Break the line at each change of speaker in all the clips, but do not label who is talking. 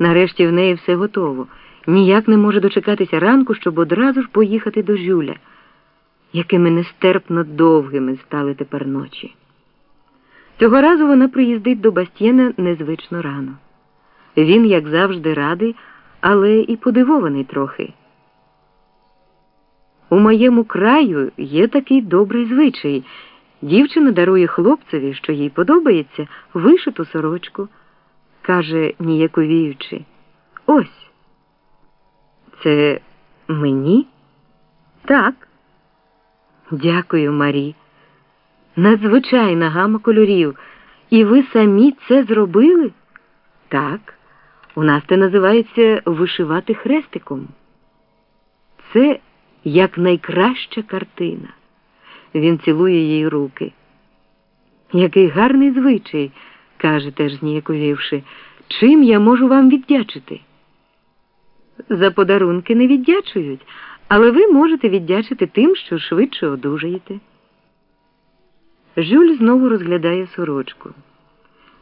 Нарешті в неї все готово. Ніяк не може дочекатися ранку, щоб одразу ж поїхати до Жюля. Якими нестерпно довгими стали тепер ночі. Цього разу вона приїздить до Бастєна незвично рано. Він, як завжди, радий, але і подивований трохи. У моєму краю є такий добрий звичай. Дівчина дарує хлопцеві, що їй подобається, вишиту сорочку, каже, ніяковіючи. Ось. Це мені? Так. Дякую, Марі. Надзвичайна гама кольорів. І ви самі це зробили? Так. У нас це називається вишивати хрестиком. Це як найкраща картина. Він цілує їй руки. Який гарний звичай, каже теж зніяковівши. Чим я можу вам віддячити? За подарунки не віддячують, але ви можете віддячити тим, що швидше одужаєте. Жюль знову розглядає сорочку.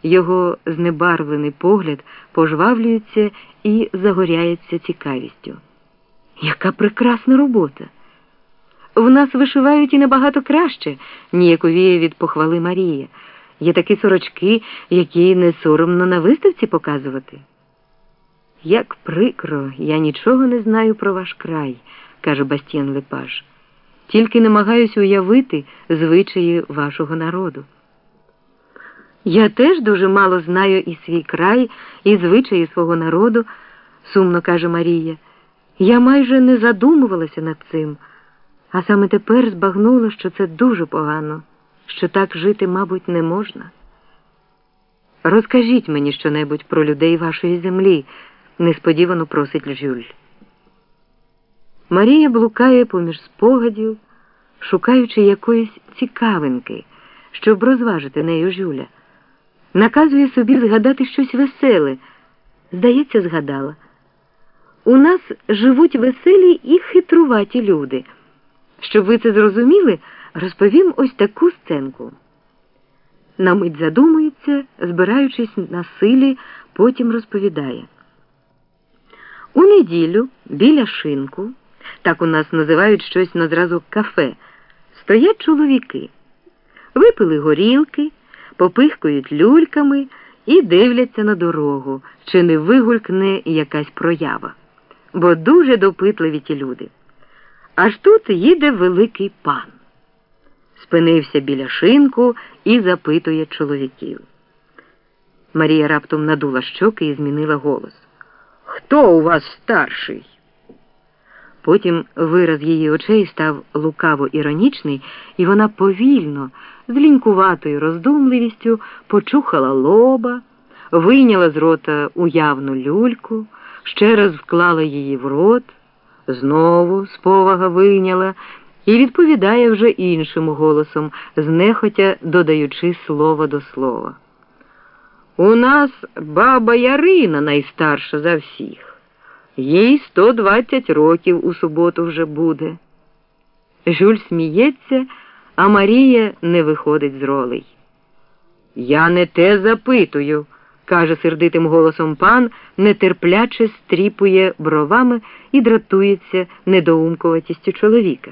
Його знебарвлений погляд пожвавлюється і загоряється цікавістю. Яка прекрасна робота! В нас вишивають і набагато краще, ніяковіє від похвали Марія. Є такі сорочки, які не соромно на виставці показувати. Як прикро, я нічого не знаю про ваш край, каже Бастіан Лепаж. Тільки намагаюсь уявити звичаї вашого народу. Я теж дуже мало знаю і свій край, і звичаї свого народу, сумно каже Марія. Я майже не задумувалася над цим, а саме тепер збагнула, що це дуже погано, що так жити, мабуть, не можна. Розкажіть мені щонебудь про людей вашої землі, несподівано просить Жюль. Марія блукає поміж спогадів, шукаючи якоїсь цікавинки, щоб розважити нею Жюля. Наказує собі згадати щось веселе. Здається, згадала. У нас живуть веселі і хитруваті люди. Щоб ви це зрозуміли, розповім ось таку сценку. На мить задумується, збираючись на силі, потім розповідає. У неділю біля шинку, так у нас називають щось на зразок кафе, стоять чоловіки, випили горілки, попихкують люльками і дивляться на дорогу, чи не вигулькне якась проява. Бо дуже допитливі ті люди. Аж тут їде великий пан. Спинився біля шинку і запитує чоловіків. Марія раптом надула щоки і змінила голос. Хто у вас старший? Потім вираз її очей став лукаво іронічний, і вона повільно, з лінькуватою роздумливістю почухала лоба, вийняла з рота уявну люльку, ще раз вклала її в рот, знову з повага вийняла і відповідає вже іншим голосом, знехотя додаючи слово до слова. У нас баба Ярина найстарша за всіх. Їй 120 років у суботу вже буде. Жюль сміється, а Марія не виходить з ролей. Я не те запитую, каже сердитим голосом пан, нетерпляче стріпує бровами і дратується недоумкуватістю чоловіка.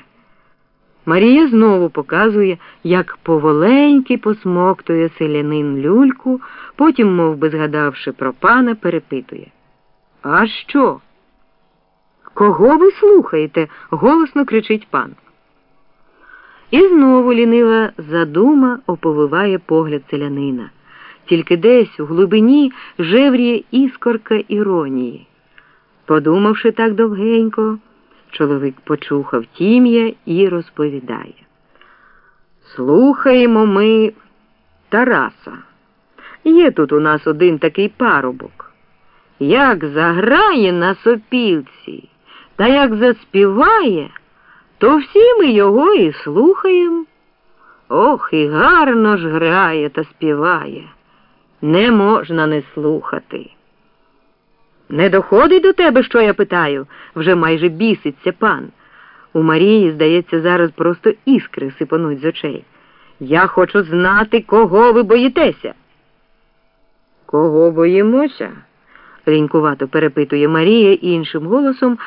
Марія знову показує, як поволеньки посмоктує селянин люльку, потім, мов би згадавши про пана, перепитує. А що? Кого ви слухаєте? голосно кричить пан. І знову лінива задума оповиває погляд селянина. Тільки десь у глибині жевріє іскорка іронії. Подумавши так довгенько, чоловік почухав тім'я і розповідає. Слухаємо ми Тараса. Є тут у нас один такий парубок. Як заграє на сопілці, та як заспіває, то всі ми його і слухаємо. Ох, і гарно ж грає та співає. Не можна не слухати. Не доходить до тебе, що я питаю, вже майже біситься пан. У Марії, здається, зараз просто іскри сипануть з очей. Я хочу знати, кого ви боїтеся. Кого боїмося? лінькувато перепитує Марія іншим голосом,